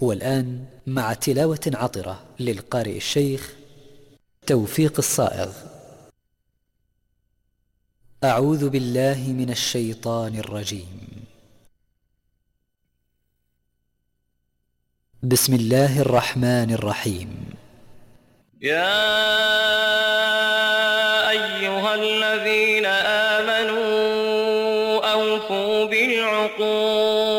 والآن مع تلاوة عطرة للقارئ الشيخ توفيق الصائغ. أعوذ بالله من الشيطان الرجيم. بسم الله الرحمن الرحيم. يا أيها الذين آمنوا أوفوا بالعقود.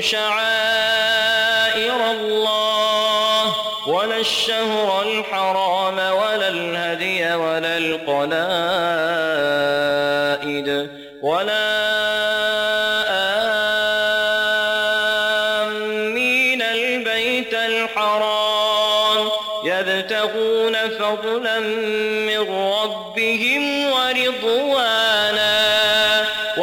شعائر الله ولا الشهر الحرام ولا الهدي ولا القلال.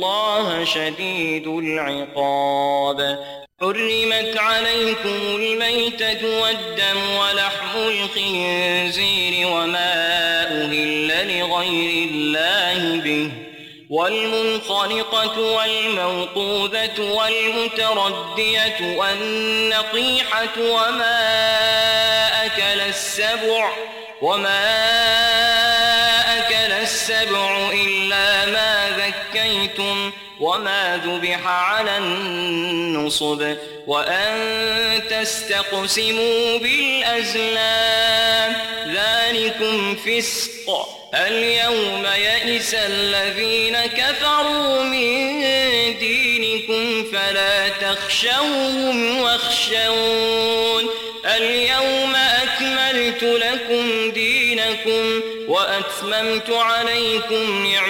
الله شديد العقاب. حرمت عليكم الميتة والدم ولحم الخنزير وما أهل لغير الله به. والمنخلقة والموقوذة والمتردية والنقيحة وما أكل السبع وما أكل السبع إلا ما زكيتم وما ذبح على النصب وأن تستقسموا بالأزلام ذلكم فسق اليوم يئس الذين كفروا من دينكم فلا تخشوهم واخشون اليوم أكملت لكم دينكم وأتممت عليكم نعمتي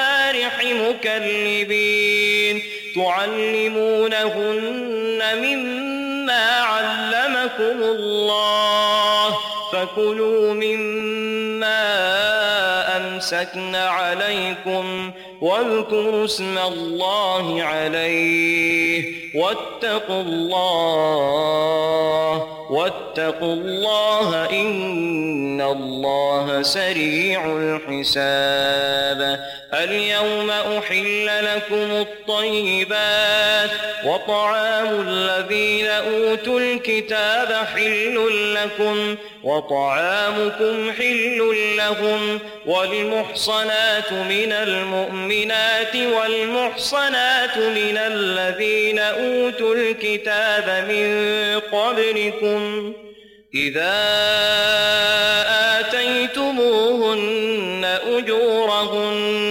المكذبين تعلمونهن مما علمكم الله فكلوا مما أمسكن عليكم واذكروا اسم الله عليه واتقوا الله واتقوا الله إن الله سريع الحساب. اليوم أحل لكم الطيبات وطعام الذين أوتوا الكتاب حل لكم وطعامكم حل لهم والمحصنات من المؤمنات والمحصنات من الذين أوتوا الكتاب من قبلكم إذا آتيتموهن أجورهن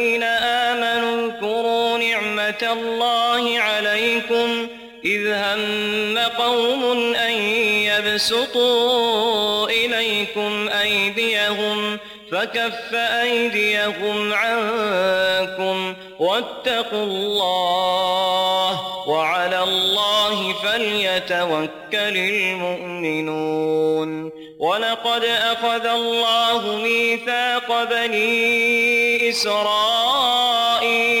رحمة الله عليكم إذ هم قوم أن يبسطوا إليكم أيديهم فكف أيديهم عنكم واتقوا الله وعلى الله فليتوكل المؤمنون ولقد أخذ الله ميثاق بني إسرائيل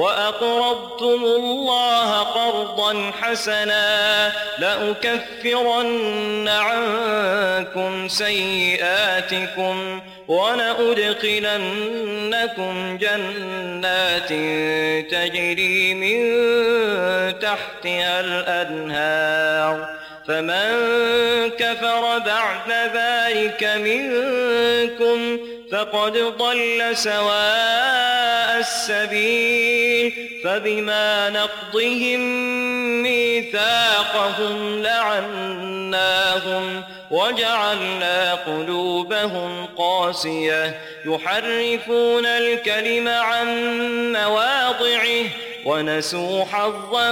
وأقرضتم الله قرضا حسنا لأكفرن عنكم سيئاتكم ولأدخلنكم جنات تجري من تحتها الأنهار فمن كفر بعد ذلك منكم فقد ضل سواء السبيل فبما نقضهم ميثاقهم لعناهم وجعلنا قلوبهم قاسية يحرفون الكلم عن مواضعه ونسوا حظا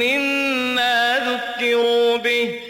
مما ذكروا به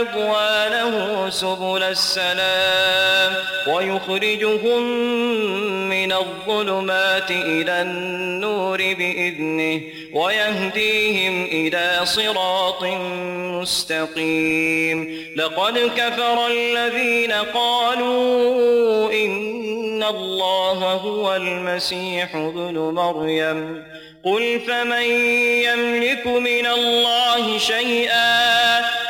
رضوانه سبل السلام ويخرجهم من الظلمات إلى النور بإذنه ويهديهم إلى صراط مستقيم لقد كفر الذين قالوا إن الله هو المسيح ابن مريم قل فمن يملك من الله شيئا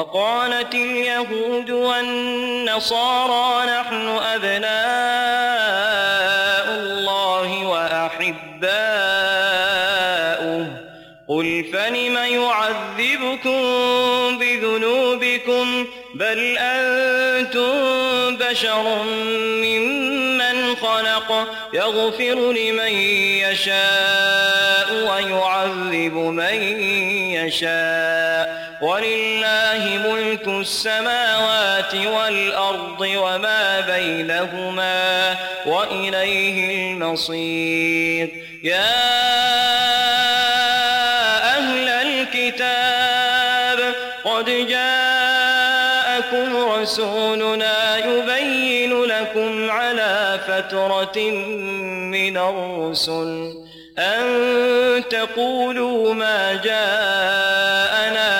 وقالت اليهود والنصارى نحن أبناء الله وأحباؤه. قل فلم يعذبكم بذنوبكم؟ بل أنتم بشر ممن خلق. يغفر لمن يشاء ويعذب من يشاء. وَلِلَّهِ مُلْكُ السَّمَاوَاتِ وَالْأَرْضِ وَمَا بَيْنَهُمَا وَإِلَيْهِ الْمَصِيرُ يَا أَهْلَ الْكِتَابِ قَدْ جَاءَكُمْ رَسُولُنَا يُبَيِّنُ لَكُمْ عَلَى فَتْرَةٍ مِّنَ الرُّسُلِ أَن تَقُولُوا مَا جَاءَنَا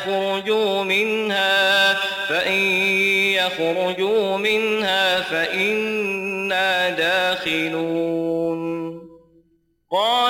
يخرجوا منها فإن يخرجوا منها فإنا داخلون. قال